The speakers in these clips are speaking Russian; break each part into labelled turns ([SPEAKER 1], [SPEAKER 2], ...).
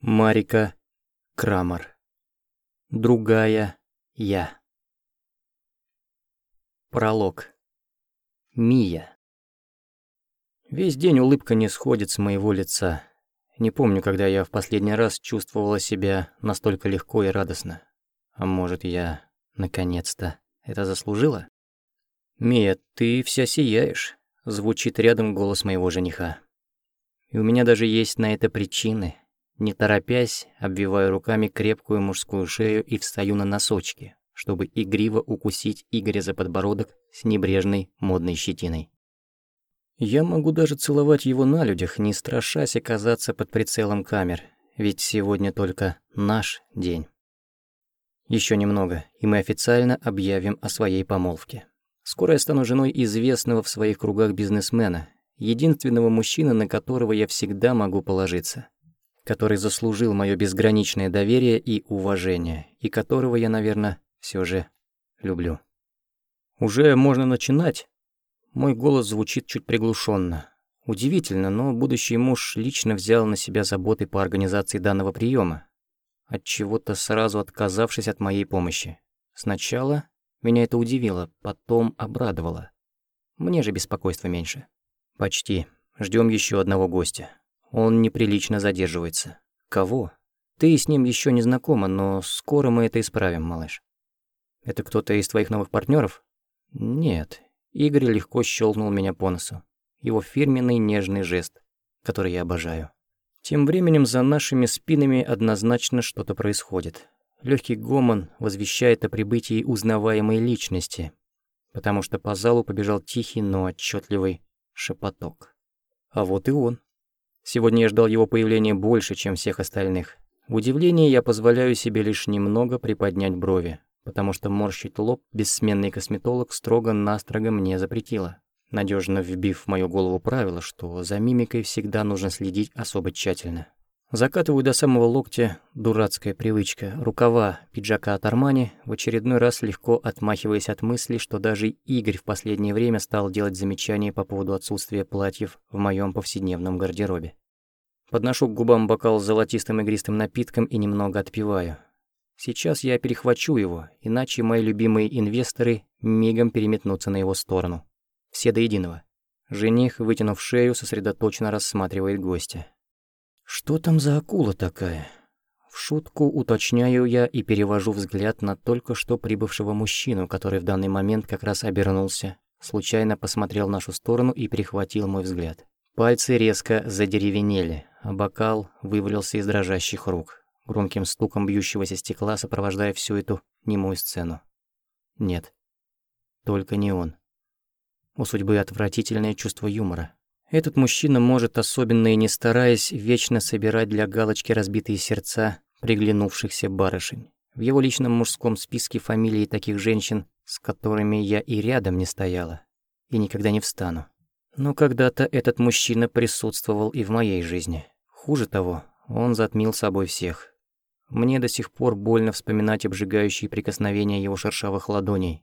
[SPEAKER 1] Марика Крамер. Другая я. Пролог. Мия. Весь день улыбка не сходит с моего лица. Не помню, когда я в последний раз чувствовала себя настолько легко и радостно. А может, я, наконец-то, это заслужила? «Мия, ты вся сияешь», — звучит рядом голос моего жениха. И у меня даже есть на это причины. Не торопясь, обвиваю руками крепкую мужскую шею и встаю на носочки, чтобы игриво укусить Игоря за подбородок с небрежной модной щетиной. Я могу даже целовать его на людях, не страшась оказаться под прицелом камер, ведь сегодня только наш день. Еще немного, и мы официально объявим о своей помолвке. Скоро я стану женой известного в своих кругах бизнесмена, единственного мужчины, на которого я всегда могу положиться, который заслужил мое безграничное доверие и уважение, и которого я, наверное, все же люблю. Уже можно начинать. Мой голос звучит чуть приглушенно. Удивительно, но будущий муж лично взял на себя заботы по организации данного приема, от чего-то сразу отказавшись от моей помощи. Сначала меня это удивило, потом обрадовало. Мне же беспокойства меньше. «Почти. Ждем еще одного гостя. Он неприлично задерживается. Кого? Ты с ним еще не знакома, но скоро мы это исправим, малыш. Это кто-то из твоих новых партнеров? Нет. Игорь легко щелкнул меня по носу. Его фирменный нежный жест, который я обожаю. Тем временем за нашими спинами однозначно что-то происходит. Легкий гомон возвещает о прибытии узнаваемой личности, потому что по залу побежал тихий, но отчетливый шепоток. А вот и он. Сегодня я ждал его появления больше, чем всех остальных. В удивлении я позволяю себе лишь немного приподнять брови, потому что морщить лоб бессменный косметолог строго-настрого мне запретила, надежно вбив в мою голову правило, что за мимикой всегда нужно следить особо тщательно. Закатываю до самого локтя дурацкая привычка, рукава пиджака от Армани, в очередной раз легко отмахиваясь от мысли, что даже Игорь в последнее время стал делать замечания по поводу отсутствия платьев в моем повседневном гардеробе. Подношу к губам бокал с золотистым игристым напитком и немного отпиваю. Сейчас я перехвачу его, иначе мои любимые инвесторы мигом переметнутся на его сторону. Все до единого. Жених, вытянув шею, сосредоточенно рассматривает гостя. Что там за акула такая? В шутку уточняю я и перевожу взгляд на только что прибывшего мужчину, который в данный момент как раз обернулся, случайно посмотрел в нашу сторону и перехватил мой взгляд. Пальцы резко задеревенели, бокал вывалился из дрожащих рук, громким стуком бьющегося стекла сопровождая всю эту немую сцену. Нет, только не он. У судьбы отвратительное чувство юмора. Этот мужчина может, особенно и не стараясь, вечно собирать для галочки разбитые сердца приглянувшихся барышень. В его личном мужском списке фамилии таких женщин, с которыми я и рядом не стояла, и никогда не встану. Но когда-то этот мужчина присутствовал и в моей жизни. Хуже того, он затмил собой всех. Мне до сих пор больно вспоминать обжигающие прикосновения его шершавых ладоней,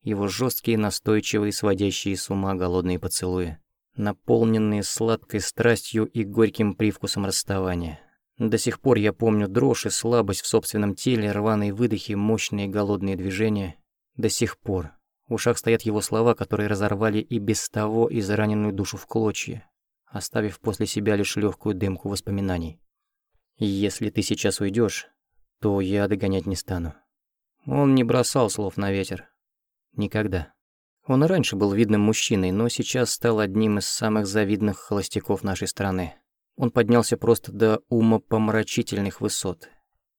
[SPEAKER 1] его жесткие, настойчивые, сводящие с ума голодные поцелуи наполненные сладкой страстью и горьким привкусом расставания. До сих пор я помню дрожь и слабость в собственном теле, рваные выдохи, мощные голодные движения. До сих пор. В ушах стоят его слова, которые разорвали и без того израненную душу в клочья, оставив после себя лишь легкую дымку воспоминаний. «Если ты сейчас уйдешь, то я догонять не стану». Он не бросал слов на ветер. Никогда. Он и раньше был видным мужчиной, но сейчас стал одним из самых завидных холостяков нашей страны. Он поднялся просто до умопомрачительных высот.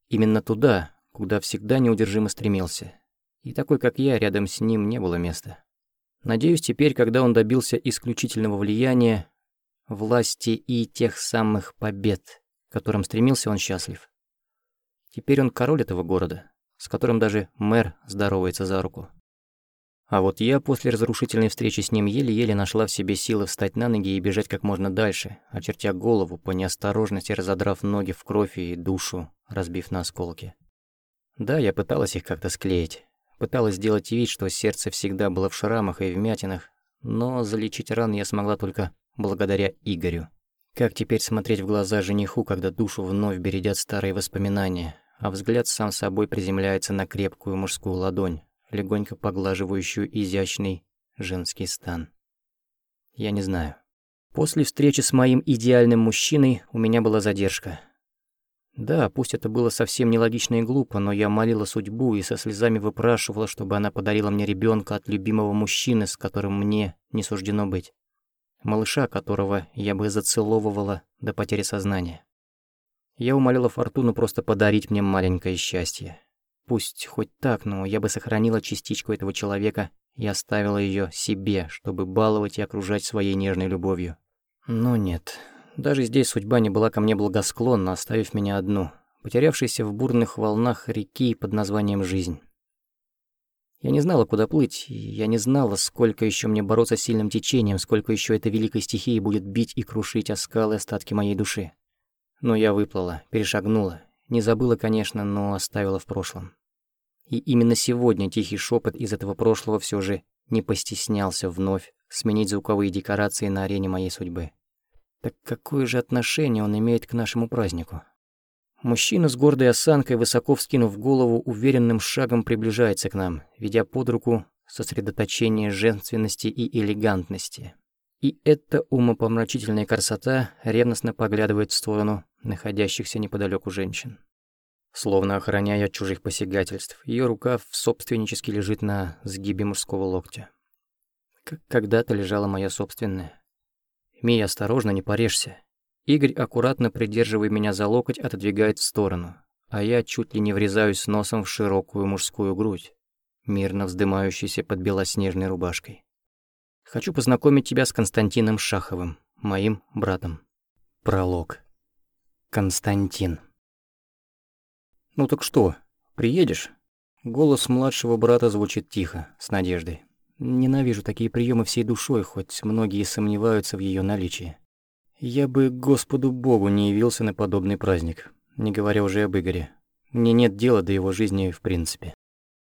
[SPEAKER 1] Именно туда, куда всегда неудержимо стремился. И такой, как я, рядом с ним не было места. Надеюсь, теперь, когда он добился исключительного влияния, власти и тех самых побед, к которым стремился, он счастлив. Теперь он король этого города, с которым даже мэр здоровается за руку. А вот я после разрушительной встречи с ним еле-еле нашла в себе силы встать на ноги и бежать как можно дальше, очертя голову, по неосторожности разодрав ноги в кровь и душу, разбив на осколки. Да, я пыталась их как-то склеить. Пыталась сделать вид, что сердце всегда было в шрамах и вмятинах, но залечить раны я смогла только благодаря Игорю. Как теперь смотреть в глаза жениху, когда душу вновь бередят старые воспоминания, а взгляд сам собой приземляется на крепкую мужскую ладонь, легонько поглаживающую изящный женский стан? Я не знаю. После встречи с моим идеальным мужчиной у меня была задержка. Да, пусть это было совсем нелогично и глупо, но я молила судьбу и со слезами выпрашивала, чтобы она подарила мне ребенка от любимого мужчины, с которым мне не суждено быть. Малыша, которого я бы зацеловывала до потери сознания. Я умолила Фортуну просто подарить мне маленькое счастье. Пусть хоть так, но я бы сохранила частичку этого человека и оставила ее себе, чтобы баловать и окружать своей нежной любовью. Но нет, даже здесь судьба не была ко мне благосклонна, оставив меня одну, потерявшейся в бурных волнах реки под названием «Жизнь». Я не знала, куда плыть, я не знала, сколько еще мне бороться с сильным течением, сколько еще этой великой стихии будет бить и крушить о скалы остатки моей души. Но я выплыла, перешагнула. Не забыла, конечно, но оставила в прошлом. И именно сегодня тихий шепот из этого прошлого все же не постеснялся вновь сменить звуковые декорации на арене моей судьбы. Так какое же отношение он имеет к нашему празднику? Мужчина с гордой осанкой, высоко вскинув голову, уверенным шагом приближается к нам, ведя под руку сосредоточение женственности и элегантности. И эта умопомрачительная красота ревностно поглядывает в сторону находящихся неподалеку женщин. Словно охраняя от чужих посягательств, ее рука собственнически лежит на сгибе мужского локтя. Как когда-то лежала моя собственная. «Мия, осторожно, не порежься». Игорь, аккуратно придерживая меня за локоть, отодвигает в сторону, а я чуть ли не врезаюсь носом в широкую мужскую грудь, мирно вздымающуюся под белоснежной рубашкой. Хочу познакомить тебя с Константином Шаховым, моим братом. Пролог. Константин. «Ну так что, приедешь?» Голос младшего брата звучит тихо, с надеждой. Ненавижу такие приемы всей душой, хоть многие сомневаются в ее наличии. Я бы Господу Богу не явился на подобный праздник, не говоря уже об Игоре. Мне нет дела до его жизни в принципе.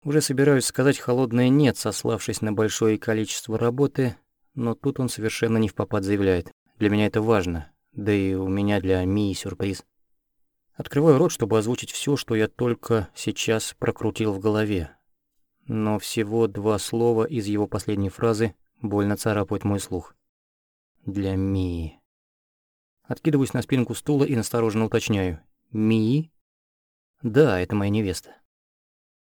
[SPEAKER 1] Уже собираюсь сказать холодное «нет», сославшись на большое количество работы, но тут он совершенно не в попад заявляет. Для меня это важно, да и у меня для Мии сюрприз. Открываю рот, чтобы озвучить все, что я только сейчас прокрутил в голове. Но всего два слова из его последней фразы больно царапают мой слух. Для Мии. Откидываюсь на спинку стула и настороженно уточняю. Мии? Да, это моя невеста.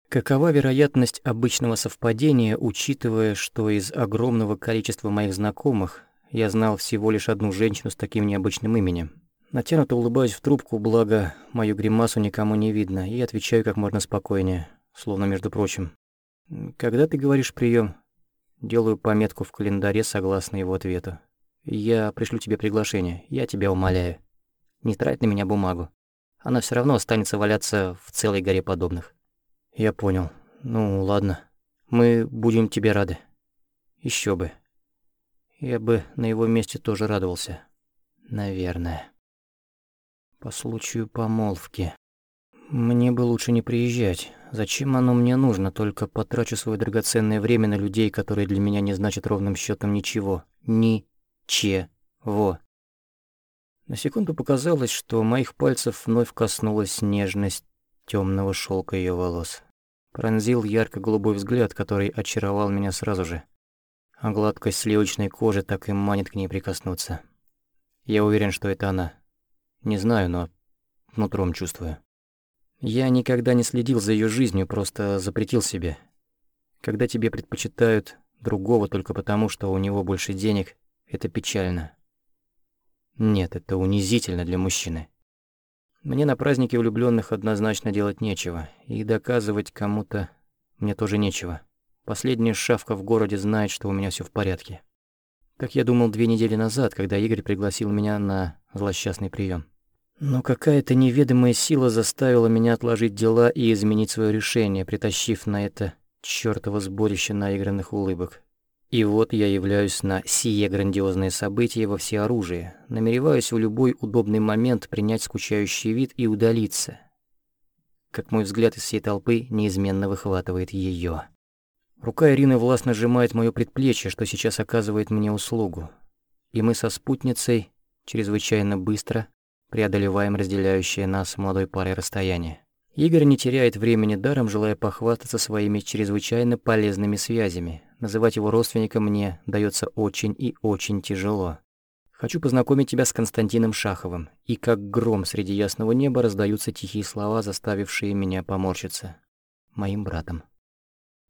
[SPEAKER 1] Какова вероятность обычного совпадения, учитывая, что из огромного количества моих знакомых я знал всего лишь одну женщину с таким необычным именем? Натянуто улыбаюсь в трубку, благо мою гримасу никому не видно, и отвечаю как можно спокойнее, словно между прочим. «Когда ты говоришь прием? Делаю пометку в календаре согласно его ответу. Я пришлю тебе приглашение, я тебя умоляю. Не трать на меня бумагу. Она все равно останется валяться в целой горе подобных. Я понял. Ну, ладно. Мы будем тебе рады. Еще бы. Я бы на его месте тоже радовался. Наверное. По случаю помолвки. Мне бы лучше не приезжать. Зачем оно мне нужно? Только потрачу свое драгоценное время на людей, которые для меня не значат ровным счетом ничего. Ни-че-во. На секунду показалось, что моих пальцев вновь коснулась нежность темного шелка ее волос. Пронзил ярко-голубой взгляд, который очаровал меня сразу же. А гладкость сливочной кожи так и манит к ней прикоснуться. Я уверен, что это она. Не знаю, но нутром чувствую. Я никогда не следил за ее жизнью, просто запретил себе. Когда тебе предпочитают другого только потому, что у него больше денег, это печально. Нет, это унизительно для мужчины. Мне на празднике влюбленных однозначно делать нечего, и доказывать кому-то мне тоже нечего. Последняя шавка в городе знает, что у меня все в порядке. Так я думал две недели назад, когда Игорь пригласил меня на злосчастный прием. Но какая-то неведомая сила заставила меня отложить дела и изменить свое решение, притащив на это чёртово сборище наигранных улыбок. И вот я являюсь на сие грандиозное событие во всеоружии, намереваюсь в любой удобный момент принять скучающий вид и удалиться. Как мой взгляд из всей толпы неизменно выхватывает ее. Рука Ирины властно сжимает моё предплечье, что сейчас оказывает мне услугу. И мы со спутницей чрезвычайно быстро преодолеваем разделяющее нас молодой парой расстояние. Игорь не теряет времени даром, желая похвастаться своими чрезвычайно полезными связями. Называть его родственником мне дается очень и очень тяжело. Хочу познакомить тебя с Константином Шаховым. И как гром среди ясного неба раздаются тихие слова, заставившие меня поморщиться. Моим братом.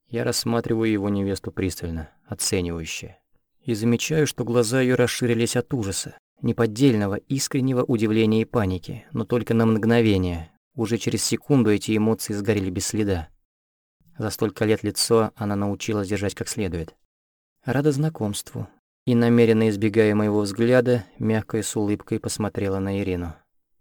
[SPEAKER 1] Я рассматриваю его невесту пристально, оценивающе. И замечаю, что глаза ее расширились от ужаса, неподдельного, искреннего удивления и паники, но только на мгновение, уже через секунду эти эмоции сгорели без следа. За столько лет лицо она научилась держать как следует. Рада знакомству. И, намеренно избегая моего взгляда, мягко с улыбкой посмотрела на Ирину.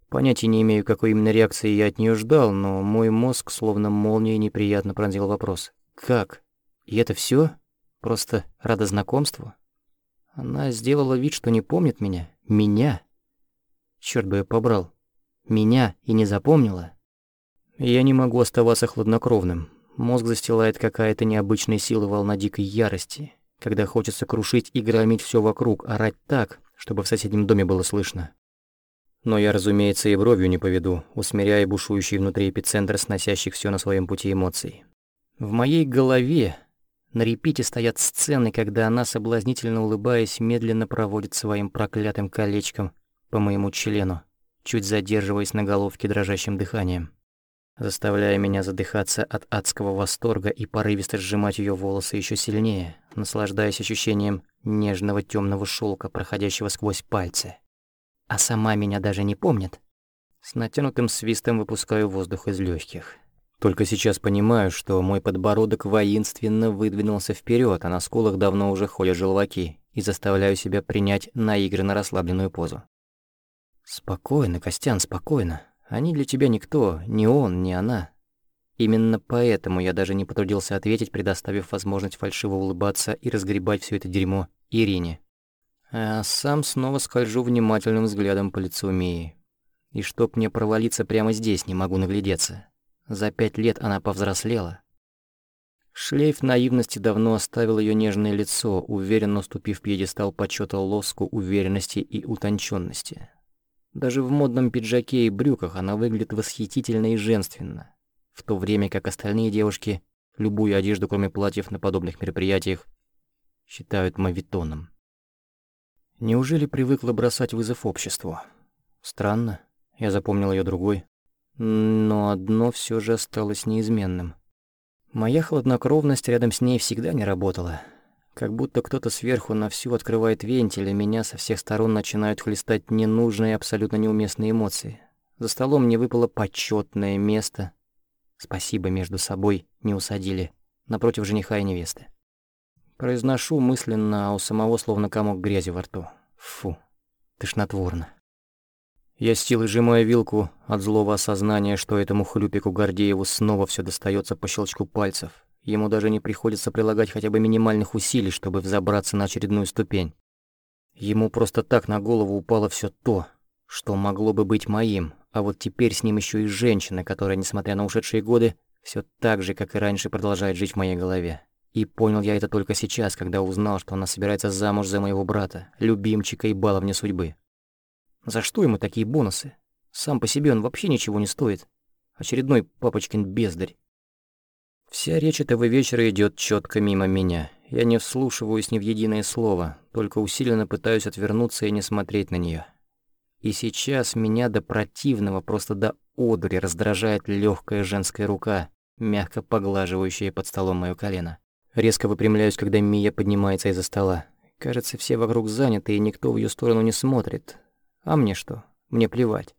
[SPEAKER 1] Понятия не имею, какой именно реакции я от нее ждал, но мой мозг словно молнией неприятно пронзил вопрос. «Как? И это все? Просто рада знакомству?» Она сделала вид, что не помнит меня. Меня? Черт бы я побрал. Меня и не запомнила? Я не могу оставаться хладнокровным. Мозг застилает какая-то необычная сила волна дикой ярости, когда хочется крушить и громить все вокруг, орать так, чтобы в соседнем доме было слышно. Но я, разумеется, и бровью не поведу, усмиряя бушующий внутри эпицентр сносящих все на своем пути эмоций. В моей голове на репите стоят сцены, когда она, соблазнительно улыбаясь, медленно проводит своим проклятым колечком по моему члену чуть задерживаясь на головке дрожащим дыханием, заставляя меня задыхаться от адского восторга и порывисто сжимать ее волосы еще сильнее, наслаждаясь ощущением нежного темного шелка, проходящего сквозь пальцы. А сама меня даже не помнит. С натянутым свистом выпускаю воздух из легких. Только сейчас понимаю, что мой подбородок воинственно выдвинулся вперед, а на скулах давно уже ходят желваки, и заставляю себя принять наигранно расслабленную позу. «Спокойно, Костян, спокойно. Они для тебя никто, ни он, ни она. Именно поэтому я даже не потрудился ответить, предоставив возможность фальшиво улыбаться и разгребать все это дерьмо Ирине. А сам снова скольжу внимательным взглядом по лицу Мии. И чтоб мне провалиться прямо здесь, не могу наглядеться. За пять лет она повзрослела. Шлейф наивности давно оставил ее нежное лицо, уверенно уступив пьедестал почета лоску уверенности и утонченности. Даже в модном пиджаке и брюках она выглядит восхитительно и женственно, в то время как остальные девушки любую одежду, кроме платьев на подобных мероприятиях, считают мавитоном. Неужели привыкла бросать вызов обществу? Странно, я запомнил ее другой. Но одно все же осталось неизменным. Моя хладнокровность рядом с ней всегда не работала. Как будто кто-то сверху на всю открывает вентиль, и меня со всех сторон начинают хлестать ненужные, абсолютно неуместные эмоции. За столом мне выпало почетное место. Спасибо, между собой не усадили. Напротив жениха и невесты. Произношу мысленно, а у самого словно комок грязи во рту. Фу, тошнотворно. Я с силой сжимаю вилку от злого осознания, что этому хлюпику Гордееву снова все достается по щелчку пальцев, Ему даже не приходится прилагать хотя бы минимальных усилий, чтобы взобраться на очередную ступень. Ему просто так на голову упало все то, что могло бы быть моим, а вот теперь с ним еще и женщина, которая, несмотря на ушедшие годы, все так же, как и раньше, продолжает жить в моей голове. И понял я это только сейчас, когда узнал, что она собирается замуж за моего брата, любимчика и баловня судьбы. За что ему такие бонусы? Сам по себе он вообще ничего не стоит. Очередной папочкин бездарь. Вся речь этого вечера идет четко мимо меня. Я не вслушиваюсь ни в единое слово, только усиленно пытаюсь отвернуться и не смотреть на нее. И сейчас меня до противного, просто до одури раздражает легкая женская рука, мягко поглаживающая под столом моё колено. Резко выпрямляюсь, когда Мия поднимается из-за стола. Кажется, все вокруг заняты, и никто в ее сторону не смотрит. А мне что? Мне плевать.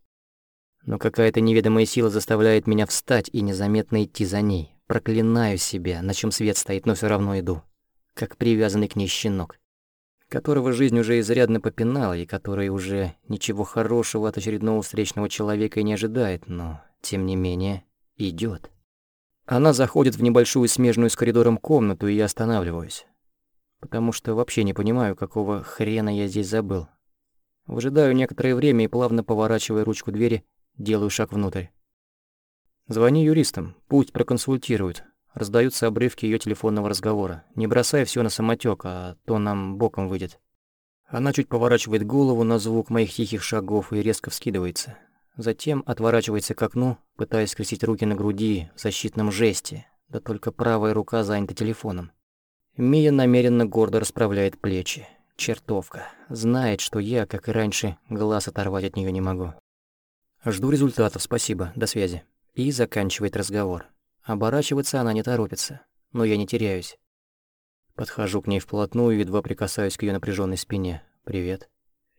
[SPEAKER 1] Но какая-то неведомая сила заставляет меня встать и незаметно идти за ней. Проклинаю себя, на чем свет стоит, но все равно иду. Как привязанный к ней щенок. Которого жизнь уже изрядно попинала, и который уже ничего хорошего от очередного встречного человека и не ожидает, но, тем не менее, идет. Она заходит в небольшую смежную с коридором комнату, и я останавливаюсь. Потому что вообще не понимаю, какого хрена я здесь забыл. Выжидаю некоторое время и, плавно поворачивая ручку двери, делаю шаг внутрь. Звони юристам, пусть проконсультируют. Раздаются обрывки ее телефонного разговора. Не бросай все на самотек, а то нам боком выйдет. Она чуть поворачивает голову на звук моих тихих шагов и резко вскидывается. Затем отворачивается к окну, пытаясь скрестить руки на груди в защитном жесте, да только правая рука занята телефоном. Мия намеренно гордо расправляет плечи. Чертовка. Знает, что я, как и раньше, глаз оторвать от нее не могу. Жду результатов, спасибо, до связи. И заканчивает разговор. Оборачиваться она не торопится, но я не теряюсь. Подхожу к ней вплотную и едва прикасаюсь к ее напряженной спине. «Привет».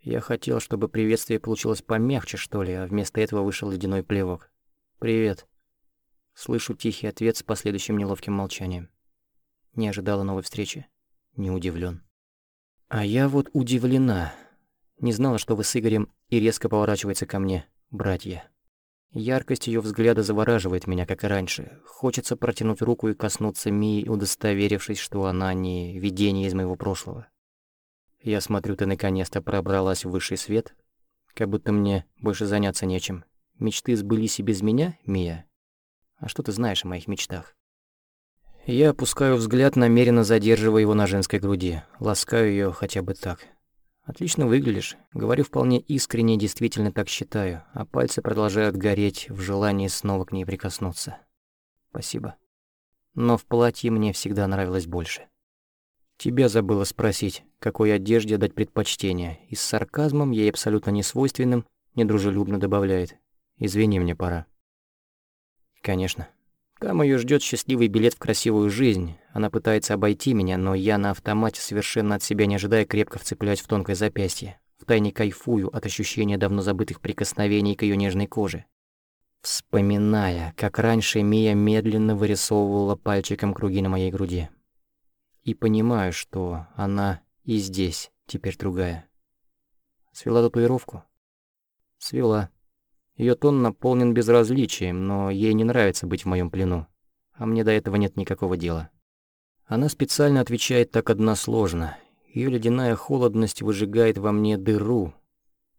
[SPEAKER 1] Я хотел, чтобы приветствие получилось помягче, что ли, а вместо этого вышел ледяной плевок. «Привет». Слышу тихий ответ с последующим неловким молчанием. Не ожидала новой встречи. Не удивлен. А я вот удивлена. Не знала, что вы с Игорем, и резко поворачивается ко мне, братья. Яркость ее взгляда завораживает меня, как и раньше. Хочется протянуть руку и коснуться Мии, удостоверившись, что она не видение из моего прошлого. Я смотрю, ты наконец-то пробралась в высший свет, как будто мне больше заняться нечем. Мечты сбылись и без меня, Мия? А что ты знаешь о моих мечтах? Я опускаю взгляд, намеренно задерживая его на женской груди, ласкаю ее хотя бы так. «Отлично выглядишь. Говорю вполне искренне, действительно так считаю, а пальцы продолжают гореть в желании снова к ней прикоснуться. Спасибо. Но в платье мне всегда нравилось больше. Тебя забыла спросить, какой одежде дать предпочтение, и с сарказмом, ей абсолютно несвойственным, недружелюбно добавляет. Извини, мне пора. Конечно. Там ее ждет счастливый билет в красивую жизнь. Она пытается обойти меня, но я на автомате, совершенно от себя не ожидая, крепко вцепляюсь в тонкое запястье. Втайне кайфую от ощущения давно забытых прикосновений к ее нежной коже. Вспоминая, как раньше Мия медленно вырисовывала пальчиком круги на моей груди. И понимаю, что она и здесь теперь другая. Свела татуировку? Свела. Ее тон наполнен безразличием, но ей не нравится быть в моем плену. А мне до этого нет никакого дела. Она специально отвечает так односложно. Ее ледяная холодность выжигает во мне дыру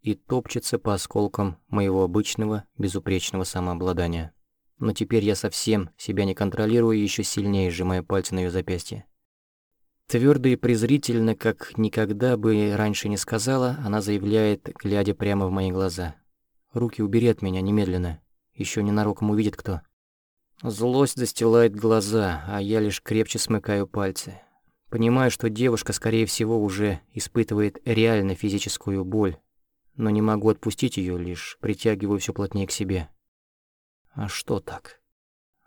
[SPEAKER 1] и топчется по осколкам моего обычного безупречного самообладания. Но теперь я совсем себя не контролирую еще сильнее сжимаю пальцы на ее запястье. Твердо и презрительно, как никогда бы раньше не сказала, она заявляет, глядя прямо в мои глаза. Руки убери от меня немедленно. Еще ненароком увидит кто. Злость застилает глаза, а я лишь крепче смыкаю пальцы. Понимаю, что девушка, скорее всего, уже испытывает реально физическую боль, но не могу отпустить ее, лишь притягиваю все плотнее к себе. А что так?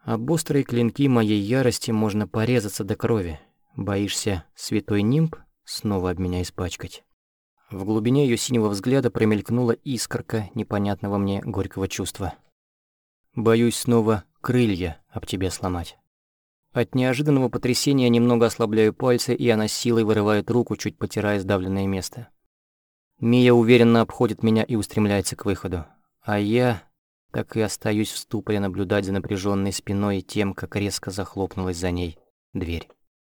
[SPEAKER 1] Об острые клинки моей ярости можно порезаться до крови. Боишься, святой нимб снова об меня испачкать? В глубине ее синего взгляда промелькнула искорка непонятного мне горького чувства. Боюсь снова крылья об тебе сломать. От неожиданного потрясения немного ослабляю пальцы, и она силой вырывает руку, чуть потирая сдавленное место. Мия уверенно обходит меня и устремляется к выходу. А я так и остаюсь в ступоре наблюдать за напряженной спиной и тем, как резко захлопнулась за ней дверь.